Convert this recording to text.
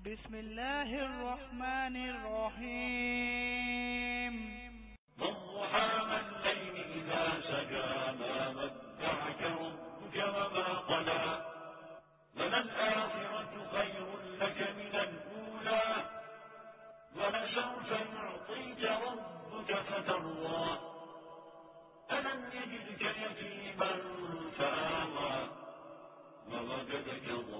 بسم الله الرحمن الرحيم والضحى والليل إذا سجى ما ودعك ربك وما قلى. وللآخرة خير لك من الأولى. ولسوف يعطيك ربك فترضى. ألم يجدك يتيما فآوى. ووجدك ضالا